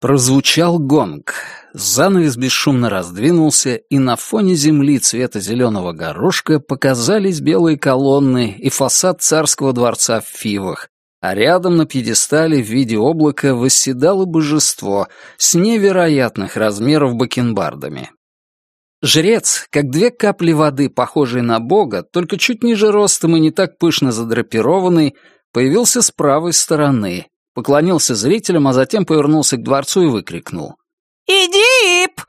Прозвучал гонг. Занавес бесшумно раздвинулся, и на фоне земли цвета зеленого горошка показались белые колонны и фасад царского дворца в Фивах, а рядом на пьедестале в виде облака восседало божество с невероятных размеров бакенбардами. Жрец, как две капли воды, похожий на бога, только чуть ниже ростом и не так пышно задрапированный, появился с правой стороны, поклонился зрителям, а затем повернулся к дворцу и выкрикнул. «Идип!»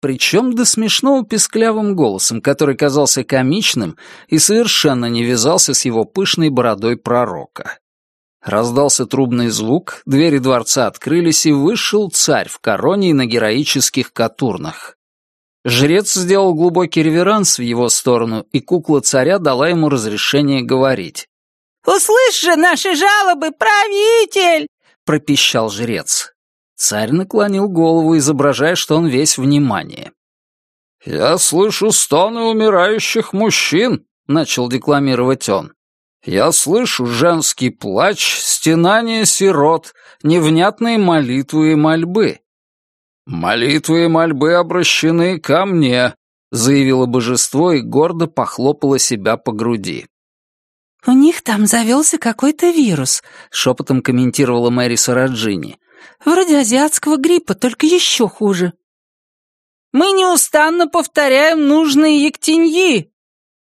Причем до смешного песклявым голосом, который казался комичным и совершенно не вязался с его пышной бородой пророка. Раздался трубный звук, двери дворца открылись, и вышел царь в короне и на героических катурнах. Жрец сделал глубокий реверанс в его сторону, и кукла царя дала ему разрешение говорить. «Услышь же наши жалобы, правитель!» — пропищал жрец. Царь наклонил голову, изображая, что он весь внимание. «Я слышу стоны умирающих мужчин», — начал декламировать он. «Я слышу женский плач, стенание сирот, невнятные молитвы и мольбы». «Молитвы и мольбы обращены ко мне», — заявило божество и гордо похлопало себя по груди. «У них там завелся какой-то вирус», — шепотом комментировала Мэри Сараджини. Вроде азиатского гриппа, только еще хуже. «Мы неустанно повторяем нужные ектеньи»,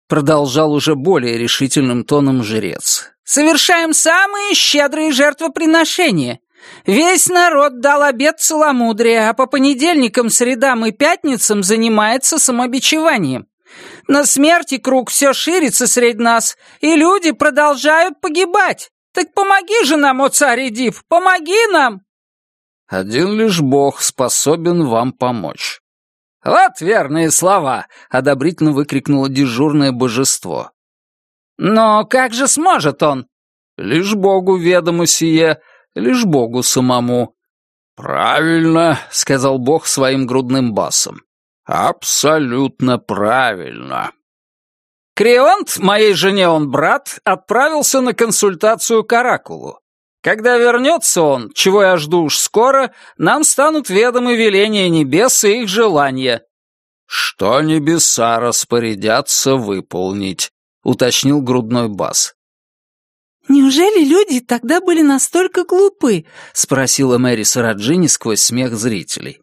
продолжал уже более решительным тоном жрец. «Совершаем самые щедрые жертвоприношения. Весь народ дал обет целомудрия, а по понедельникам, средам и пятницам занимается самобичеванием. На смерти круг все ширится среди нас, и люди продолжают погибать. Так помоги же нам, о царь Эдип, помоги нам!» Один лишь Бог способен вам помочь». «Вот верные слова!» — одобрительно выкрикнуло дежурное божество. «Но как же сможет он?» «Лишь Богу ведомо сие, лишь Богу самому». «Правильно», — сказал Бог своим грудным басом. «Абсолютно правильно». Крионт, моей жене он брат, отправился на консультацию к Оракулу. Когда вернется он, чего я жду уж скоро, нам станут ведомы веления небес и их желания». «Что небеса распорядятся выполнить», — уточнил грудной бас. «Неужели люди тогда были настолько глупы?» — спросила Мэри Сараджини сквозь смех зрителей.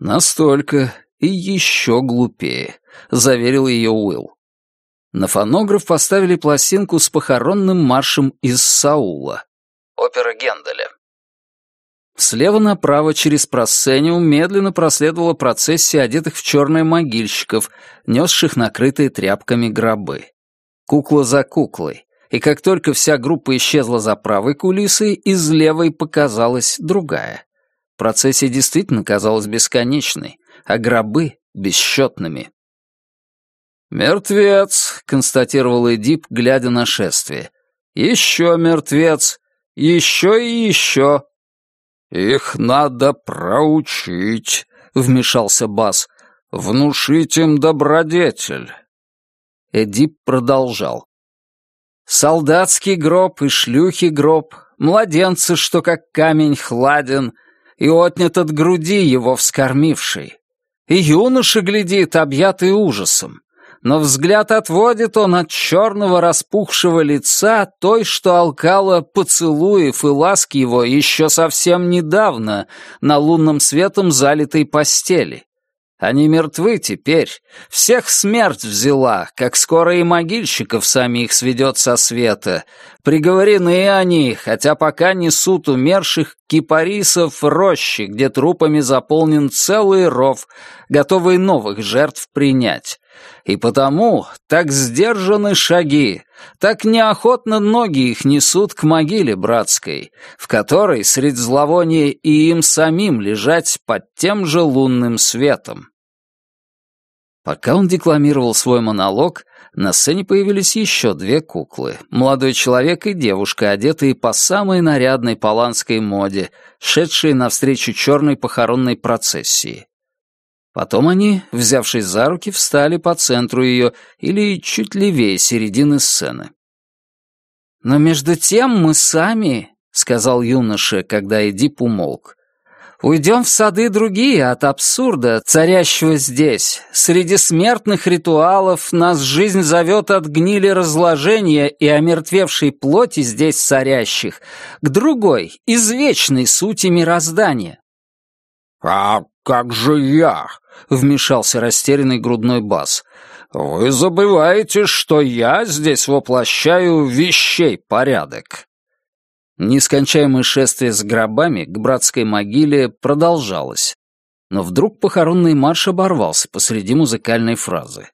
«Настолько и еще глупее», — заверил ее Уилл. На фонограф поставили пластинку с похоронным маршем из Саула. Опера Генделя. Слева направо через просцениум медленно проследовала процессия одетых в черное могильщиков, несших накрытые тряпками гробы. Кукла за куклой. И как только вся группа исчезла за правой кулисой, из левой показалась другая. Процессия действительно казалась бесконечной, а гробы — бесчетными. «Мертвец», — констатировал Эдип, глядя на шествие. «Еще мертвец. Еще и еще». «Их надо проучить», — вмешался Бас. «Внушить им добродетель». Эдип продолжал. «Солдатский гроб и шлюхи гроб, младенцы, что как камень хладен, и отнят от груди его вскормивший. И юноша глядит, объятый ужасом но взгляд отводит он от черного распухшего лица той, что алкала поцелуев и ласки его еще совсем недавно на лунном светом залитой постели. Они мертвы теперь, всех смерть взяла, как скоро и могильщиков самих сведет со света. Приговорены они, хотя пока несут умерших кипарисов рощи, где трупами заполнен целый ров, готовый новых жертв принять. И потому так сдержаны шаги, так неохотно ноги их несут к могиле братской, в которой средь зловония и им самим лежать под тем же лунным светом. Пока он декламировал свой монолог, на сцене появились еще две куклы, молодой человек и девушка, одетые по самой нарядной паланской моде, шедшие навстречу черной похоронной процессии. Потом они, взявшись за руки, встали по центру ее или чуть левее середины сцены. «Но между тем мы сами», — сказал юноша, когда Эдип умолк, Уйдем в сады другие от абсурда, царящего здесь. Среди смертных ритуалов нас жизнь зовет от гнили разложения и омертвевшей плоти здесь царящих к другой, извечной сути мироздания. «А как же я?» — вмешался растерянный грудной бас. «Вы забываете, что я здесь воплощаю вещей порядок». Нескончаемое шествие с гробами к братской могиле продолжалось. Но вдруг похоронный марш оборвался посреди музыкальной фразы.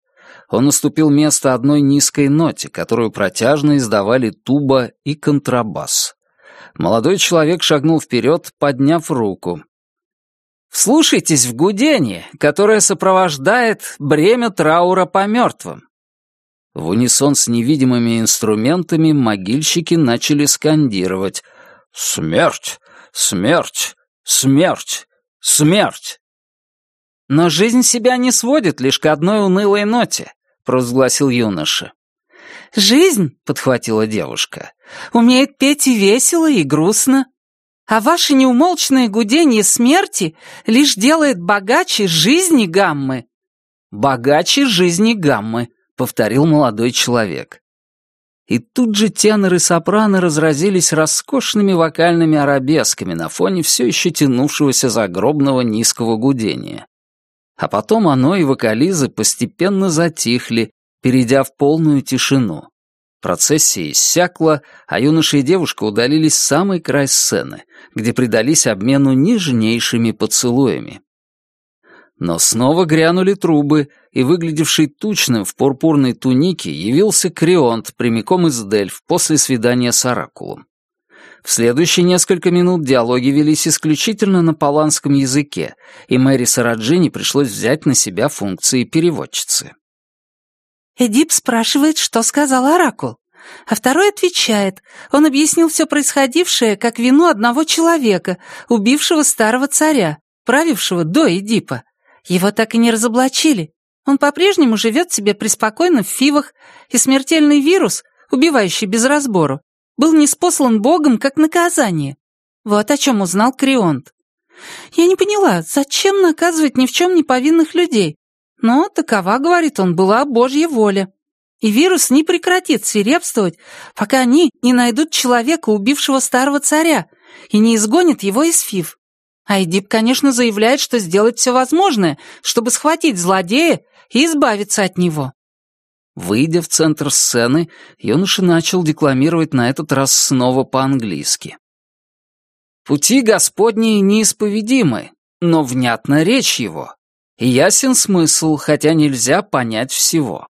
Он наступил место одной низкой ноте, которую протяжно издавали туба и контрабас. Молодой человек шагнул вперед, подняв руку. «Вслушайтесь в гудение, которое сопровождает бремя траура по мертвым. В унисон с невидимыми инструментами могильщики начали скандировать «Смерть! Смерть! Смерть! Смерть!» «Но жизнь себя не сводит лишь к одной унылой ноте», — провозгласил юноша. «Жизнь», — подхватила девушка, — «умеет петь и весело, и грустно. А ваше неумолчное гудение смерти лишь делает богаче жизни гаммы». «Богаче жизни гаммы», повторил молодой человек. И тут же тенор и сопрано разразились роскошными вокальными арабесками на фоне все еще тянувшегося загробного низкого гудения. А потом оно и вокализы постепенно затихли, перейдя в полную тишину. Процессия иссякла, а юноша и девушка удалились в самый край сцены, где предались обмену нежнейшими поцелуями. Но снова грянули трубы, и выглядевший тучным в пурпурной тунике явился Крионт прямиком из Дельф после свидания с Оракулом. В следующие несколько минут диалоги велись исключительно на паланском языке, и Мэри Сараджини пришлось взять на себя функции переводчицы. Эдип спрашивает, что сказал Оракул, а второй отвечает. Он объяснил все происходившее как вину одного человека, убившего старого царя, правившего до Эдипа. Его так и не разоблачили. Он по-прежнему живет себе преспокойно в фивах, и смертельный вирус, убивающий без разбору, был неспослан Богом как наказание. Вот о чем узнал Крионт. Я не поняла, зачем наказывать ни в чем не повинных людей? Но такова, говорит он, была Божья воля. И вирус не прекратит свирепствовать, пока они не найдут человека, убившего старого царя, и не изгонят его из фив. Айдип, конечно, заявляет, что сделает все возможное, чтобы схватить злодея и избавиться от него. Выйдя в центр сцены, юноша начал декламировать на этот раз снова по-английски. «Пути Господни неисповедимы, но внятна речь его, ясен смысл, хотя нельзя понять всего.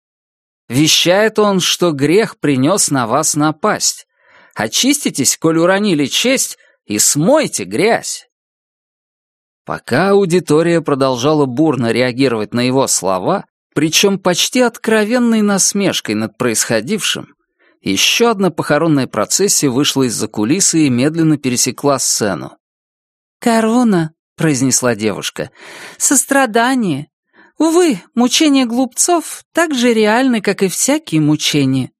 Вещает он, что грех принес на вас напасть. Очиститесь, коль уронили честь, и смойте грязь. Пока аудитория продолжала бурно реагировать на его слова, причем почти откровенной насмешкой над происходившим, еще одна похоронная процессия вышла из-за кулисы и медленно пересекла сцену. «Корона», — произнесла девушка, — «сострадание. Увы, мучения глупцов так же реальны, как и всякие мучения.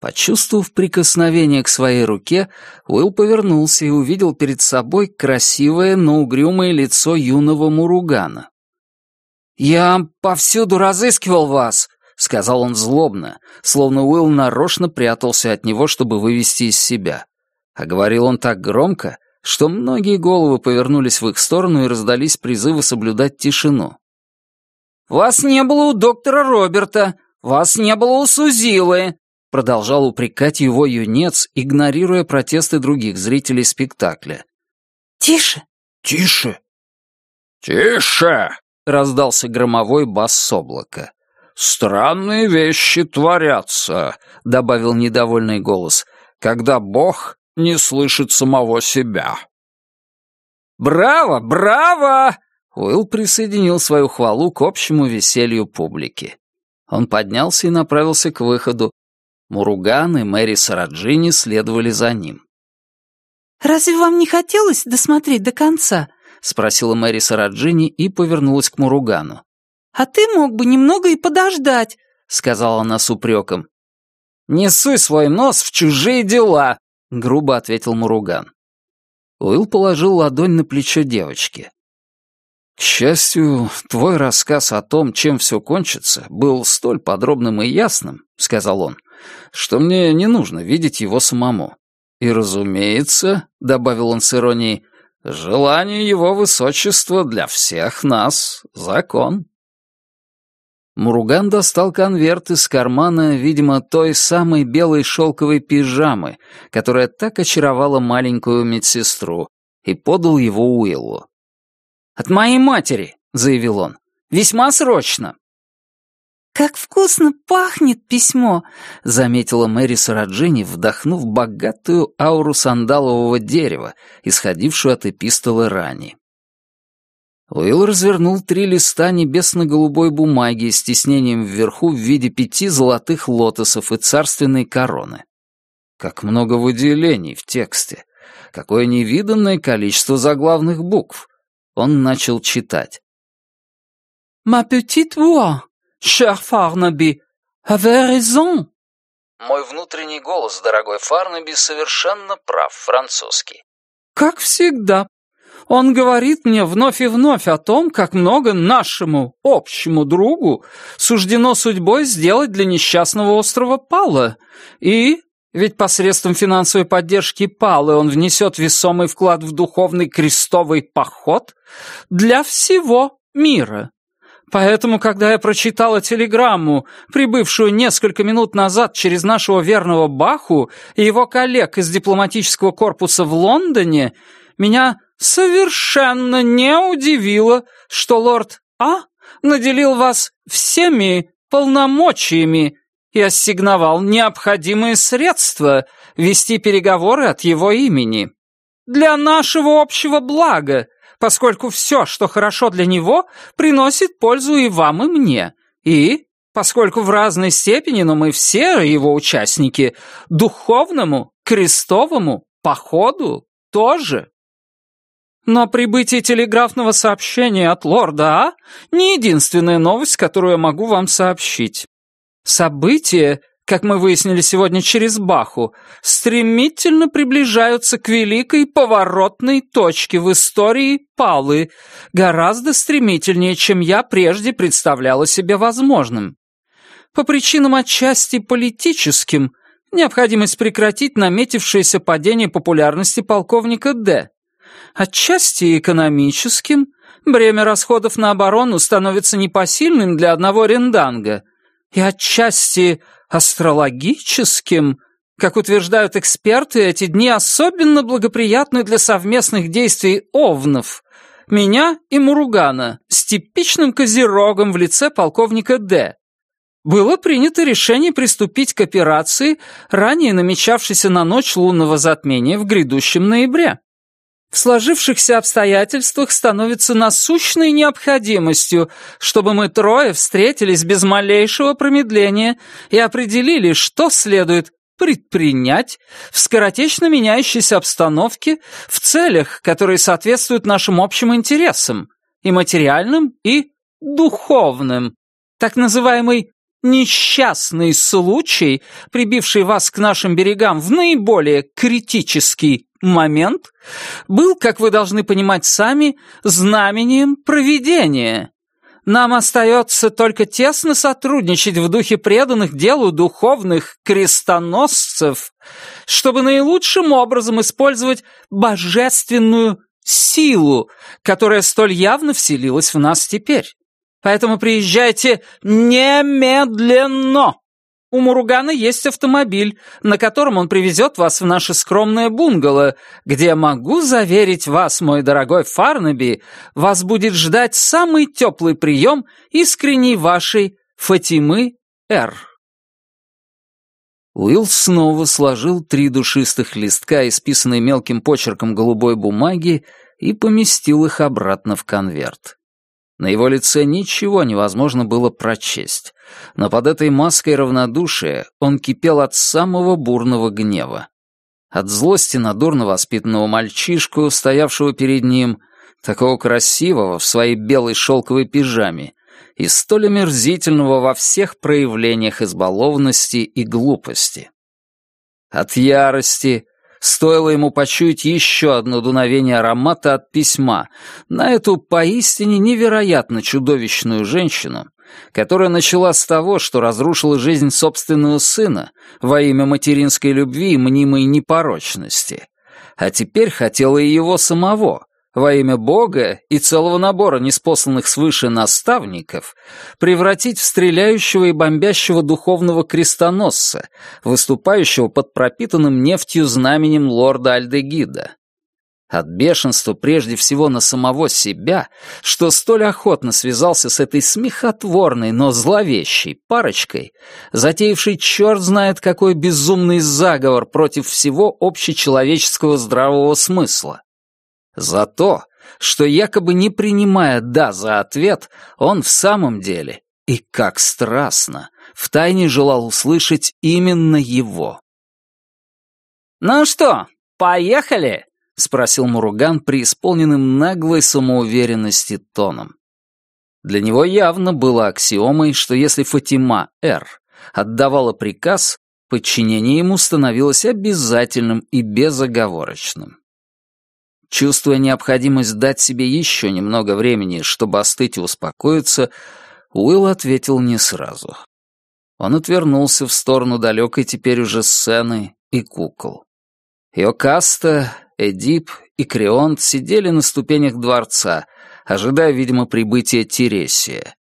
Почувствовав прикосновение к своей руке, Уилл повернулся и увидел перед собой красивое, но угрюмое лицо юного Муругана. «Я повсюду разыскивал вас», — сказал он злобно, словно Уилл нарочно прятался от него, чтобы вывести из себя. А говорил он так громко, что многие головы повернулись в их сторону и раздались призывы соблюдать тишину. «Вас не было у доктора Роберта, вас не было у Сузилы, Продолжал упрекать его юнец, игнорируя протесты других зрителей спектакля. «Тише!» «Тише!» «Тише!» — раздался громовой бас с облака. «Странные вещи творятся», — добавил недовольный голос, «когда Бог не слышит самого себя». «Браво! Браво!» Уилл присоединил свою хвалу к общему веселью публики. Он поднялся и направился к выходу, Муруган и Мэри Сараджини следовали за ним. «Разве вам не хотелось досмотреть до конца?» — спросила Мэри Сараджини и повернулась к Муругану. «А ты мог бы немного и подождать», — сказала она с упреком. «Не суй свой нос в чужие дела», — грубо ответил Муруган. Уилл положил ладонь на плечо девочки. К счастью, твой рассказ о том, чем все кончится, был столь подробным и ясным, сказал он, что мне не нужно видеть его самому. И, разумеется, добавил он с иронией, желание его высочества для всех нас — закон. Муруган достал конверт из кармана, видимо, той самой белой шелковой пижамы, которая так очаровала маленькую медсестру, и подал его Уиллу. «От моей матери», — заявил он. «Весьма срочно». «Как вкусно пахнет письмо!» — заметила Мэри Сараджини, вдохнув богатую ауру сандалового дерева, исходившую от эпистолы Рани. Уилл развернул три листа небесно-голубой бумаги с тиснением вверху в виде пяти золотых лотосов и царственной короны. Как много выделений в тексте! Какое невиданное количество заглавных букв! Он начал читать. «Ma petite voix, cher Farnaby, avez raison». Мой внутренний голос, дорогой Фарнаби, совершенно прав, французский. «Как всегда. Он говорит мне вновь и вновь о том, как много нашему общему другу суждено судьбой сделать для несчастного острова Пала. И ведь посредством финансовой поддержки Палы он внесет весомый вклад в духовный крестовый поход для всего мира. Поэтому, когда я прочитала телеграмму, прибывшую несколько минут назад через нашего верного Баху и его коллег из дипломатического корпуса в Лондоне, меня совершенно не удивило, что лорд А наделил вас всеми полномочиями и ассигновал необходимые средства вести переговоры от его имени. Для нашего общего блага, поскольку все, что хорошо для него, приносит пользу и вам, и мне. И, поскольку в разной степени, но мы все его участники, духовному, крестовому, походу тоже. Но прибытие телеграфного сообщения от лорда А не единственная новость, которую я могу вам сообщить. События, как мы выяснили сегодня через Баху, стремительно приближаются к великой поворотной точке в истории Палы, гораздо стремительнее, чем я прежде представляла себе возможным. По причинам отчасти политическим, необходимость прекратить наметившееся падение популярности полковника Д. Отчасти экономическим, бремя расходов на оборону становится непосильным для одного ренданга – и отчасти астрологическим. Как утверждают эксперты, эти дни особенно благоприятны для совместных действий овнов. Меня и Муругана с типичным козерогом в лице полковника Д. Было принято решение приступить к операции, ранее намечавшейся на ночь лунного затмения в грядущем ноябре в сложившихся обстоятельствах становится насущной необходимостью, чтобы мы трое встретились без малейшего промедления и определили, что следует предпринять в скоротечно меняющейся обстановке в целях, которые соответствуют нашим общим интересам, и материальным, и духовным. Так называемый несчастный случай, прибивший вас к нашим берегам в наиболее критический момент, был, как вы должны понимать сами, знамением провидения. Нам остается только тесно сотрудничать в духе преданных делу духовных крестоносцев, чтобы наилучшим образом использовать божественную силу, которая столь явно вселилась в нас теперь. Поэтому приезжайте немедленно. У Муругана есть автомобиль, на котором он привезет вас в наше скромное бунгало, где, могу заверить вас, мой дорогой Фарнаби, вас будет ждать самый теплый прием искренней вашей Фатимы Р. Уилл снова сложил три душистых листка, исписанные мелким почерком голубой бумаги, и поместил их обратно в конверт. На его лице ничего невозможно было прочесть, но под этой маской равнодушия он кипел от самого бурного гнева. От злости на дурно воспитанного мальчишку, стоявшего перед ним, такого красивого в своей белой шелковой пижаме, и столь омерзительного во всех проявлениях избалованности и глупости. От ярости, Стоило ему почуять еще одно дуновение аромата от письма на эту поистине невероятно чудовищную женщину, которая начала с того, что разрушила жизнь собственного сына во имя материнской любви и мнимой непорочности, а теперь хотела и его самого, во имя Бога и целого набора неспосланных свыше наставников превратить в стреляющего и бомбящего духовного крестоносца, выступающего под пропитанным нефтью знаменем лорда Альдегида. От бешенства прежде всего на самого себя, что столь охотно связался с этой смехотворной, но зловещей парочкой, затеявшей черт знает какой безумный заговор против всего общечеловеческого здравого смысла. За то, что якобы не принимая «да» за ответ, он в самом деле, и как страстно, втайне желал услышать именно его. «Ну что, поехали?» — спросил Муруган преисполненным наглой самоуверенности тоном. Для него явно было аксиомой, что если Фатима Р. отдавала приказ, подчинение ему становилось обязательным и безоговорочным. Чувствуя необходимость дать себе еще немного времени, чтобы остыть и успокоиться, Уилл ответил не сразу. Он отвернулся в сторону далекой теперь уже сцены и кукол. Йокаста, Эдип и Креонт сидели на ступенях дворца, ожидая, видимо, прибытия Тересия.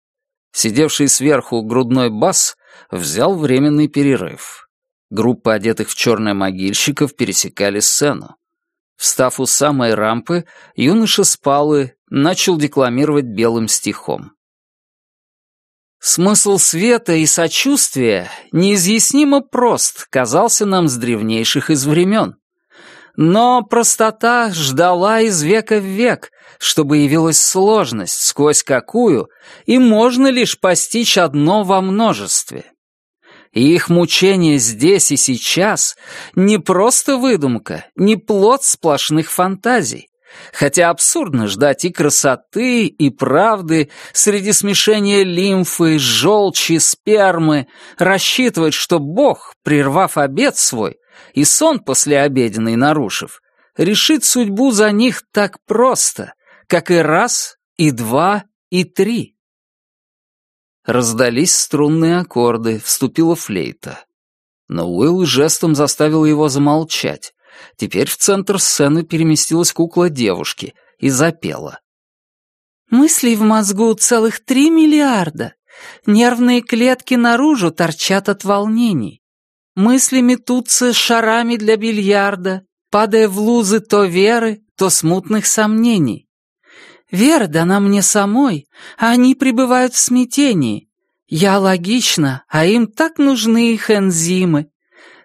Сидевший сверху грудной бас взял временный перерыв. Группа одетых в черное могильщиков пересекали сцену. Встав у самой рампы, юноша спал и начал декламировать белым стихом. Смысл света и сочувствия неизъяснимо прост казался нам с древнейших из времен. Но простота ждала из века в век, чтобы явилась сложность, сквозь какую и можно лишь постичь одно во множестве. И их мучение здесь и сейчас не просто выдумка, не плод сплошных фантазий. Хотя абсурдно ждать и красоты, и правды среди смешения лимфы, желчи, спермы, рассчитывать, что Бог, прервав обед свой, и сон послеобеденный нарушив, решит судьбу за них так просто, как и раз, и два, и три. Раздались струнные аккорды, вступила флейта. Но Уилл жестом заставил его замолчать. Теперь в центр сцены переместилась кукла девушки и запела. «Мыслей в мозгу целых три миллиарда. Нервные клетки наружу торчат от волнений. Мысли метутся шарами для бильярда, падая в лузы то веры, то смутных сомнений. Вера дана мне самой, а они пребывают в смятении. Я логична, а им так нужны их энзимы.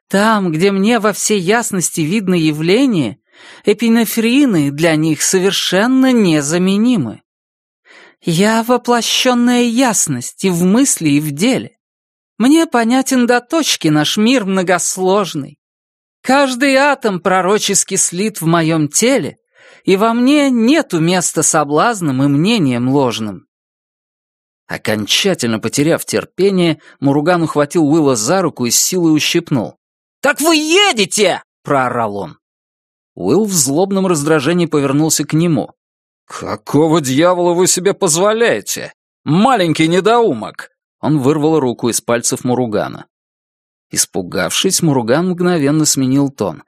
Там, где мне во всей ясности видно явление, эпинефрины для них совершенно незаменимы. Я воплощенная ясность и в мысли, и в деле. Мне понятен до точки наш мир многосложный. Каждый атом пророчески слит в моем теле, и во мне нету места соблазнам и мнениям ложным». Окончательно потеряв терпение, Муруган ухватил Уилла за руку и с силой ущипнул. «Так вы едете!» — проорал он. Уилл в злобном раздражении повернулся к нему. «Какого дьявола вы себе позволяете? Маленький недоумок!» Он вырвал руку из пальцев Муругана. Испугавшись, Муруган мгновенно сменил тон.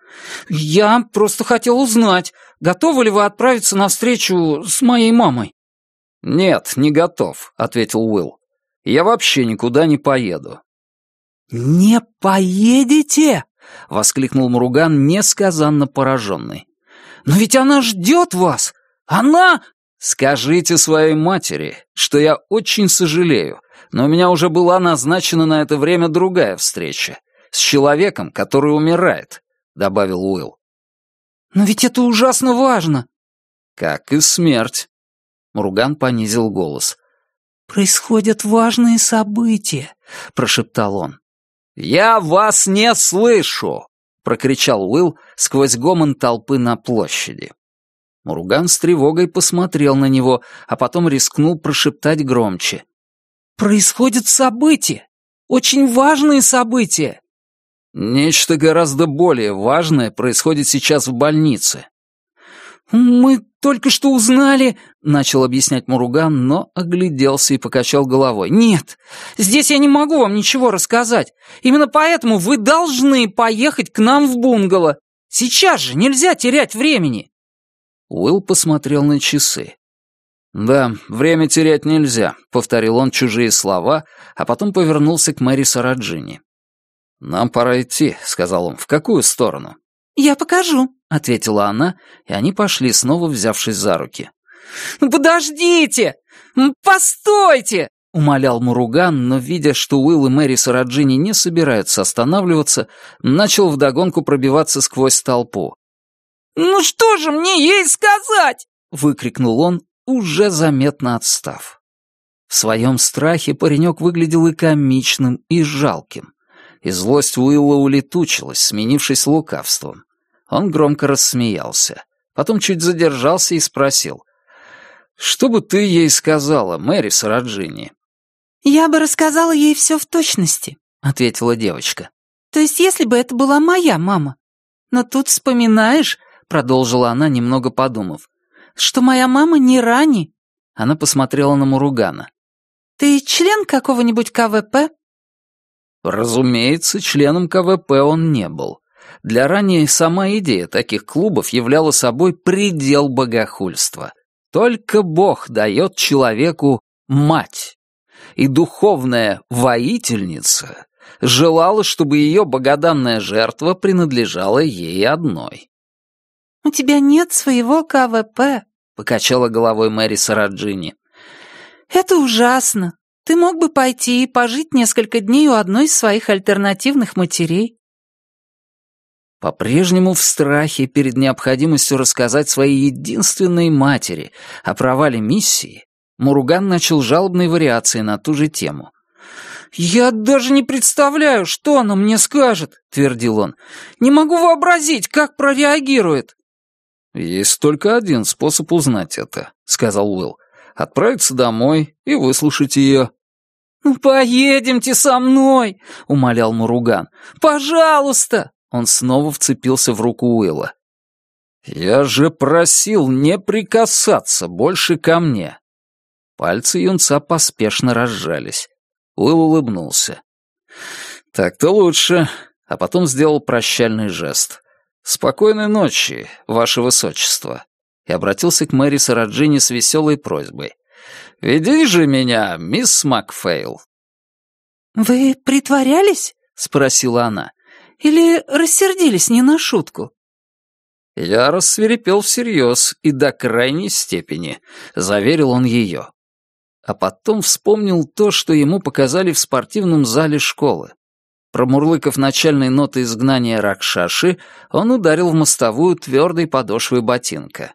«Я просто хотел узнать, готовы ли вы отправиться на встречу с моей мамой?» «Нет, не готов», — ответил Уилл. «Я вообще никуда не поеду». «Не поедете?» — воскликнул Муруган, несказанно пораженный. «Но ведь она ждет вас! Она...» «Скажите своей матери, что я очень сожалею, но у меня уже была назначена на это время другая встреча. С человеком, который умирает», — добавил Уилл. «Но ведь это ужасно важно». «Как и смерть». Мурган понизил голос. «Происходят важные события», — прошептал он. «Я вас не слышу!» — прокричал Уилл сквозь гомон толпы на площади. Мурган с тревогой посмотрел на него, а потом рискнул прошептать громче. Происходят события. Очень важные события. Нечто гораздо более важное происходит сейчас в больнице. «Мы только что узнали...» — начал объяснять Муруган, но огляделся и покачал головой. «Нет, здесь я не могу вам ничего рассказать. Именно поэтому вы должны поехать к нам в бунгало. Сейчас же, нельзя терять времени!» Уилл посмотрел на часы. «Да, время терять нельзя», — повторил он чужие слова, а потом повернулся к Мэри Сараджини. «Нам пора идти», — сказал он. «В какую сторону?» «Я покажу», — ответила она, и они пошли, снова взявшись за руки. «Ну, «Подождите! Постойте!» — умолял Муруган, но, видя, что Уилл и Мэри Сараджини не собираются останавливаться, начал вдогонку пробиваться сквозь толпу. «Ну что же мне ей сказать?» — выкрикнул он, уже заметно отстав. В своем страхе паренек выглядел и комичным, и жалким. И злость Уилла улетучилась, сменившись лукавством. Он громко рассмеялся. Потом чуть задержался и спросил. «Что бы ты ей сказала, Мэри Сараджини?» «Я бы рассказала ей все в точности», — ответила девочка. «То есть если бы это была моя мама. Но тут вспоминаешь, — продолжила она, немного подумав, что моя мама не Рани». Она посмотрела на Муругана. «Ты член какого-нибудь КВП?» Разумеется, членом КВП он не был. Для Рани сама идея таких клубов являла собой предел богохульства. Только Бог дает человеку мать. И духовная воительница желала, чтобы ее богоданная жертва принадлежала ей одной. «У тебя нет своего КВП», — покачала головой Мэри Сараджини. «Это ужасно. Ты мог бы пойти и пожить несколько дней у одной из своих альтернативных матерей». По-прежнему в страхе перед необходимостью рассказать своей единственной матери о провале миссии, Муруган начал жалобные вариации на ту же тему. «Я даже не представляю, что она мне скажет», — твердил он. «Не могу вообразить, как прореагирует». «Есть только один способ узнать это», — сказал Уилл. «Отправиться домой и выслушать ее». «Ну, «Поедемте со мной», — умолял Муруган. «Пожалуйста!» Он снова вцепился в руку Уилла. «Я же просил не прикасаться больше ко мне». Пальцы юнца поспешно разжались. Уилл улыбнулся. «Так-то лучше», а потом сделал прощальный жест. «Спокойной ночи, ваше высочество», и обратился к Мэри Сараджини с веселой просьбой. «Веди же меня, мисс Макфейл». «Вы притворялись?» — спросила она. «Или рассердились не на шутку?» «Я рассверепел всерьез и до крайней степени», — заверил он ее. А потом вспомнил то, что ему показали в спортивном зале школы. Промурлыков начальные ноты изгнания Ракшаши, он ударил в мостовую твердой подошвой ботинка.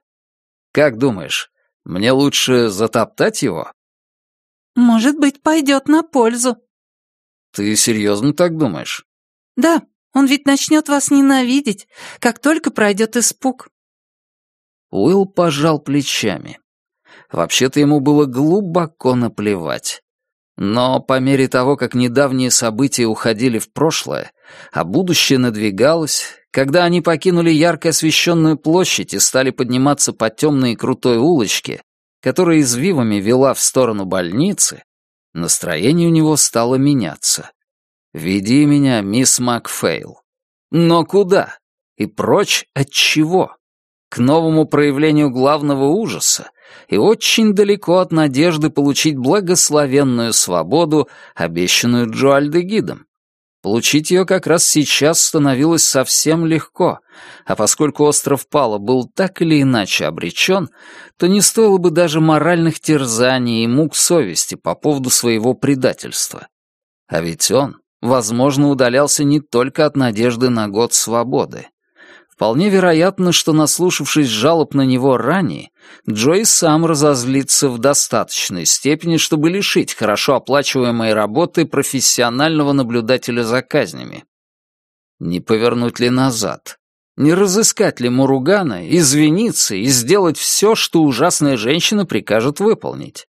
«Как думаешь, мне лучше затоптать его?» «Может быть, пойдет на пользу». «Ты серьезно так думаешь?» «Да, он ведь начнет вас ненавидеть, как только пройдет испуг». Уилл пожал плечами. Вообще-то ему было глубоко наплевать. Но по мере того, как недавние события уходили в прошлое, а будущее надвигалось, когда они покинули ярко освещенную площадь и стали подниматься по темной и крутой улочке, которая извивами вела в сторону больницы, настроение у него стало меняться. «Веди меня, мисс Макфейл». Но куда? И прочь от чего? К новому проявлению главного ужаса, и очень далеко от надежды получить благословенную свободу, обещанную Джоальдегидом. Получить ее как раз сейчас становилось совсем легко, а поскольку остров Пала был так или иначе обречен, то не стоило бы даже моральных терзаний и мук совести по поводу своего предательства. А ведь он, возможно, удалялся не только от надежды на год свободы. Вполне вероятно, что, наслушавшись жалоб на него ранее, Джой сам разозлится в достаточной степени, чтобы лишить хорошо оплачиваемой работы профессионального наблюдателя за казнями. Не повернуть ли назад? Не разыскать ли Муругана, извиниться и сделать все, что ужасная женщина прикажет выполнить?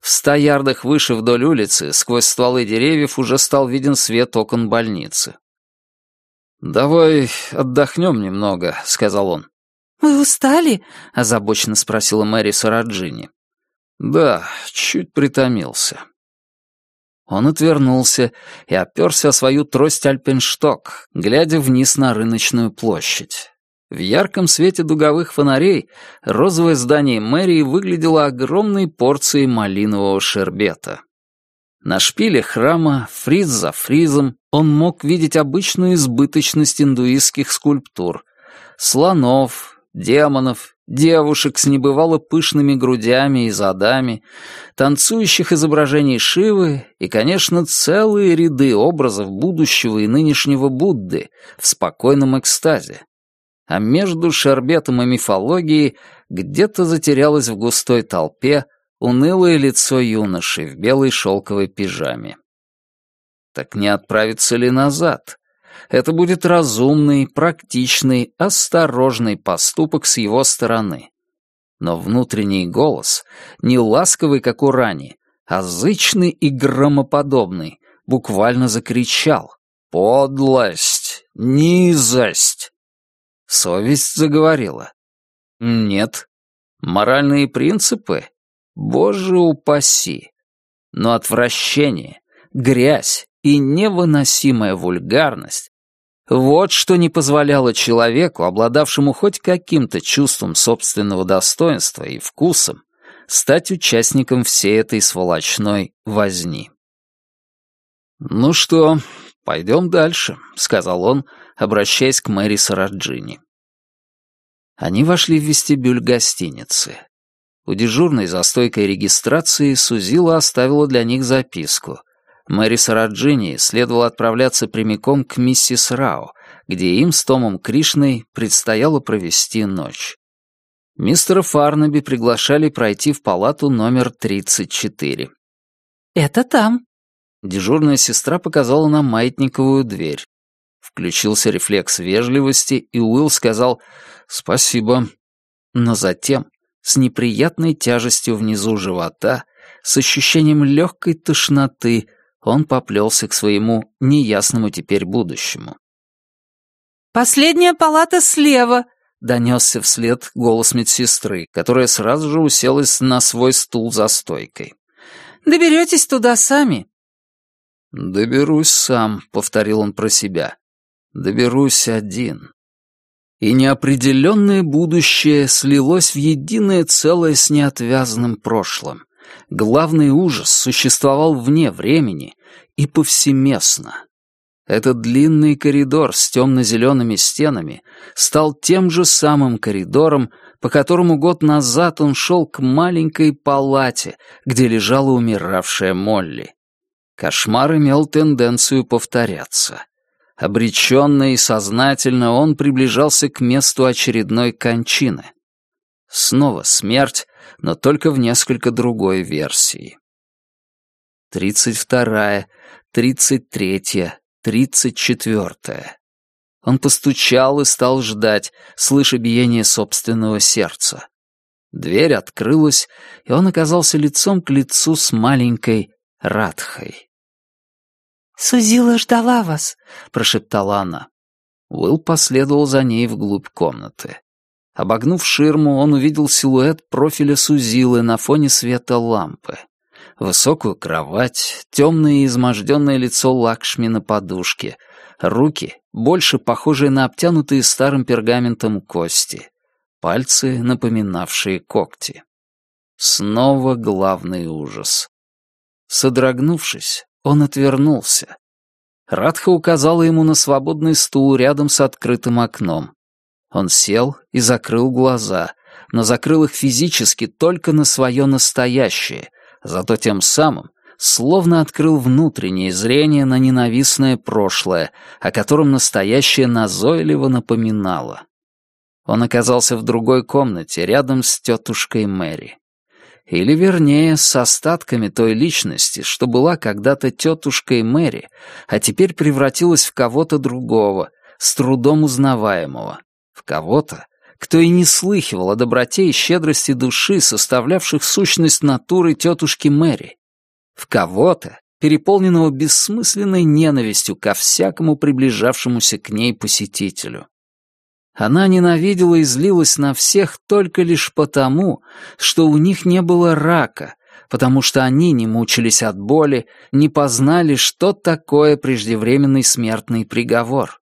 В ста ярдах выше вдоль улицы, сквозь стволы деревьев, уже стал виден свет окон больницы. «Давай отдохнем немного», — сказал он. «Вы устали?» — озабоченно спросила Мэри Сараджини. «Да, чуть притомился». Он отвернулся и оперся о свою трость альпеншток, глядя вниз на рыночную площадь. В ярком свете дуговых фонарей розовое здание мэрии выглядело огромной порцией малинового шербета. На шпиле храма, фриз за фризом, он мог видеть обычную избыточность индуистских скульптур. Слонов, демонов, девушек с небывало пышными грудями и задами, танцующих изображений Шивы и, конечно, целые ряды образов будущего и нынешнего Будды в спокойном экстазе. А между шербетом и мифологией где-то затерялось в густой толпе унылое лицо юноши в белой шелковой пижаме. Так не отправиться ли назад? Это будет разумный, практичный, осторожный поступок с его стороны. Но внутренний голос, не ласковый, как у Рани, а зычный и громоподобный, буквально закричал «Подлость! Низость!» Совесть заговорила. «Нет. Моральные принципы? Боже упаси! Но отвращение, грязь и невыносимая вульгарность — вот что не позволяло человеку, обладавшему хоть каким-то чувством собственного достоинства и вкусом, стать участником всей этой сволочной возни. «Ну что, пойдем дальше», — сказал он, обращаясь к Мэри Сараджини. Они вошли в вестибюль гостиницы. У дежурной за стойкой регистрации Сузила оставила для них записку. Мэри Сараджини следовало отправляться прямиком к миссис Рао, где им с Томом Кришной предстояло провести ночь. Мистера Фарнаби приглашали пройти в палату номер 34. «Это там». Дежурная сестра показала нам маятниковую дверь. Включился рефлекс вежливости, и Уилл сказал «Спасибо». Но затем с неприятной тяжестью внизу живота, с ощущением легкой тошноты, он поплелся к своему неясному теперь будущему. «Последняя палата слева», — донесся вслед голос медсестры, которая сразу же уселась на свой стул за стойкой. «Доберетесь туда сами». «Доберусь сам», — повторил он про себя. «Доберусь один» и неопределенное будущее слилось в единое целое с неотвязанным прошлым. Главный ужас существовал вне времени и повсеместно. Этот длинный коридор с темно-зелеными стенами стал тем же самым коридором, по которому год назад он шел к маленькой палате, где лежала умиравшая Молли. Кошмар имел тенденцию повторяться. Обреченно и сознательно он приближался к месту очередной кончины. Снова смерть, но только в несколько другой версии. Тридцать вторая, тридцать третья, тридцать четвертая. Он постучал и стал ждать, слыша биение собственного сердца. Дверь открылась, и он оказался лицом к лицу с маленькой Радхой. «Сузила ждала вас», — прошептала она. Уилл последовал за ней вглубь комнаты. Обогнув ширму, он увидел силуэт профиля Сузилы на фоне света лампы. Высокую кровать, темное и изможденное лицо Лакшми на подушке, руки, больше похожие на обтянутые старым пергаментом кости, пальцы, напоминавшие когти. Снова главный ужас. Содрогнувшись, он отвернулся. Радха указала ему на свободный стул рядом с открытым окном. Он сел и закрыл глаза, но закрыл их физически только на свое настоящее, зато тем самым словно открыл внутреннее зрение на ненавистное прошлое, о котором настоящее назойливо напоминало. Он оказался в другой комнате, рядом с тетушкой Мэри. Или, вернее, с остатками той личности, что была когда-то тетушкой Мэри, а теперь превратилась в кого-то другого, с трудом узнаваемого. В кого-то, кто и не слыхивал о доброте и щедрости души, составлявших сущность натуры тетушки Мэри. В кого-то, переполненного бессмысленной ненавистью ко всякому приближавшемуся к ней посетителю. Она ненавидела и злилась на всех только лишь потому, что у них не было рака, потому что они не мучились от боли, не познали, что такое преждевременный смертный приговор.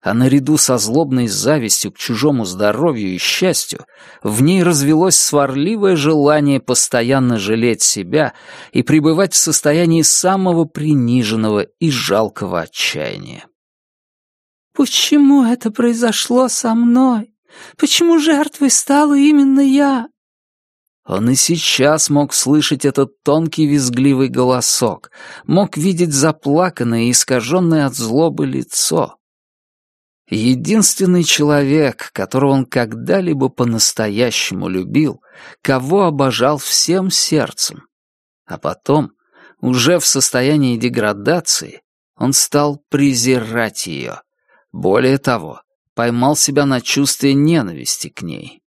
А наряду со злобной завистью к чужому здоровью и счастью в ней развелось сварливое желание постоянно жалеть себя и пребывать в состоянии самого приниженного и жалкого отчаяния. «Почему это произошло со мной? Почему жертвой стала именно я?» Он и сейчас мог слышать этот тонкий визгливый голосок, мог видеть заплаканное и искаженное от злобы лицо. Единственный человек, которого он когда-либо по-настоящему любил, кого обожал всем сердцем. А потом, уже в состоянии деградации, он стал презирать ее, более того, поймал себя на чувстве ненависти к ней.